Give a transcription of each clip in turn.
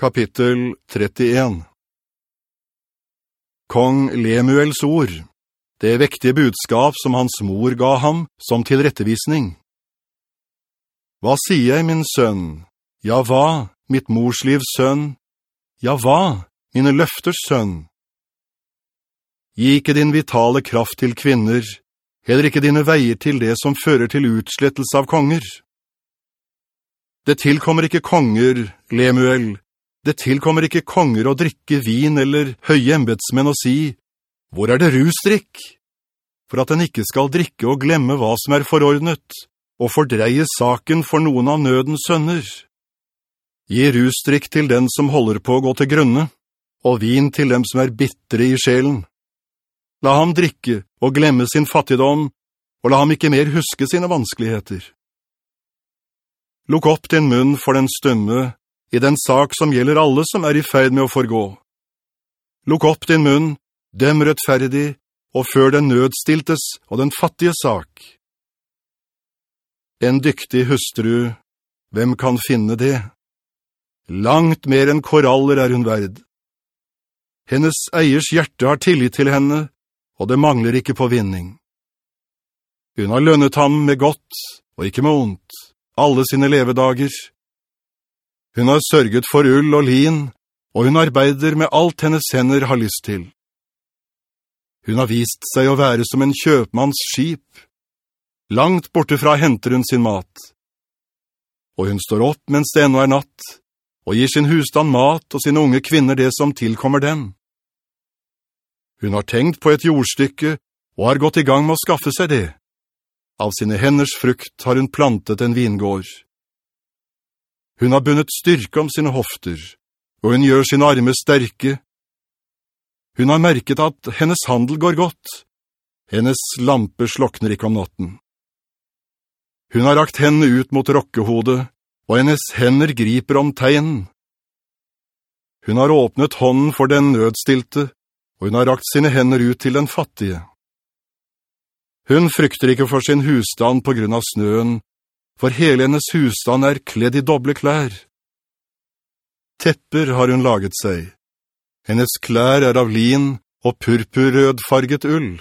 Kapittel 31 Kong Lemuels ord, det vektige budskap som hans mor ga ham som tilrettevisning. Hva sier jeg, min sønn? Ja, hva, mitt morslivs sønn? Ja, hva, mine løfters sønn? Gi ikke din vitale kraft til kvinner, heller ikke dine veier til det som fører til utslettelse av konger. Det tilkommer ikke konger, Lemuel, det tilkommer ikke konger å drikke vin eller høye embetsmenn å si, «Hvor er det rusdrikk?» For at den ikke skal drikke og glemme hva som er forordnet, og fordreie saken for noen av nødens sønner. Gi rusdrikk til den som holder på å gå til grunne, og vin til dem som er bittre i sjelen. La ham drikke og glemme sin fattigdom, og la ham ikke mer huske sine vanskeligheter. Lukk opp din munn for den stumme, i den sak som gjelder alle som er i ferd med å forgå. Lukk opp din munn, dem rettferdig, og før den nødstiltes og den fattige sak. En dyktig hustru, hvem kan finne det? Langt mer enn koraller er hun verd. Hennes eiers hjerte har tillit til henne, og det mangler ikke på vinning. Hun har lønnet ham med godt, og ikke med ondt, alle sine levedager, hun har sørget for ull og lin, og hun arbeider med alt hennes hender har lyst til. Hun har vist seg å være som en kjøpmanns skip. Langt borte fra henter hun sin mat. Og hun står opp mens det ennå er natt, og gir sin husstand mat og sine unge kvinner det som tilkommer dem. Hun har tenkt på et jordstykke, og har gått i gang med å skaffe seg det. Av sine henders frukt har hun plantet en vingård. Hun har bunnet styrke om sine hofter, og hun gjør sine arme sterke. Hun har merket at hennes handel går godt. Hennes lampe slokner ikke om natten. Hun har rakt henne ut mot rokkehodet, og hennes hender griper om tegn. Hun har åpnet hånden for den nødstilte, og hun har rakt sine hender ut til den fattige. Hun frykter ikke for sin husstand på grunn av snøen, for hele hennes husstand er kledd i doble klær. Tepper har hun laget seg. Hennes klær er av lin og purpurrød farget ull.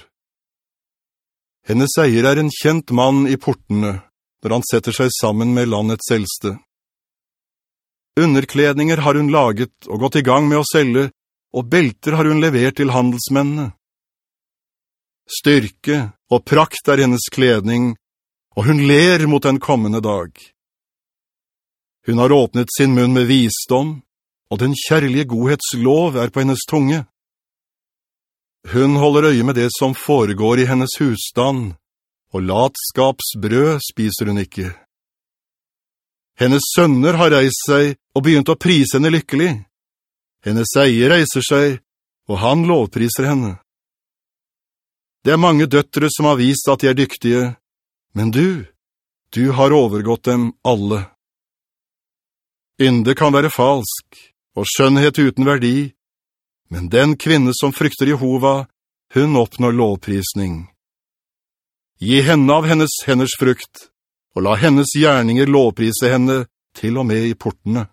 Hennes eier er en kjent mann i portene, når han setter seg sammen med landets eldste. Underkledninger har hun laget og gått i gang med å selge, og belter har hun levert til handelsmennene. Styrke og prakt er hennes kledning, og hun ler mot den kommende dag. Hun har åpnet sin munn med visdom, og den kjærlige godhetslov er på hennes tunge. Hun holder øye med det som foregår i hennes husstand, og latskapsbrød spiser hun ikke. Hennes sønner har reist seg og begynt å prise henne lykkelig. Hennes eier reiser seg, og han lovpriser henne. Det er mange døttere som har vist at de er dyktige, men du, du har overgått dem alle. Ynde kan være falsk, og skjønnhet uten verdi, men den kvinne som frykter Jehova, hun oppnår lovprisning. Gi henne av hennes henders frukt, og la hennes gjerninger lovprise henne til og med i portene.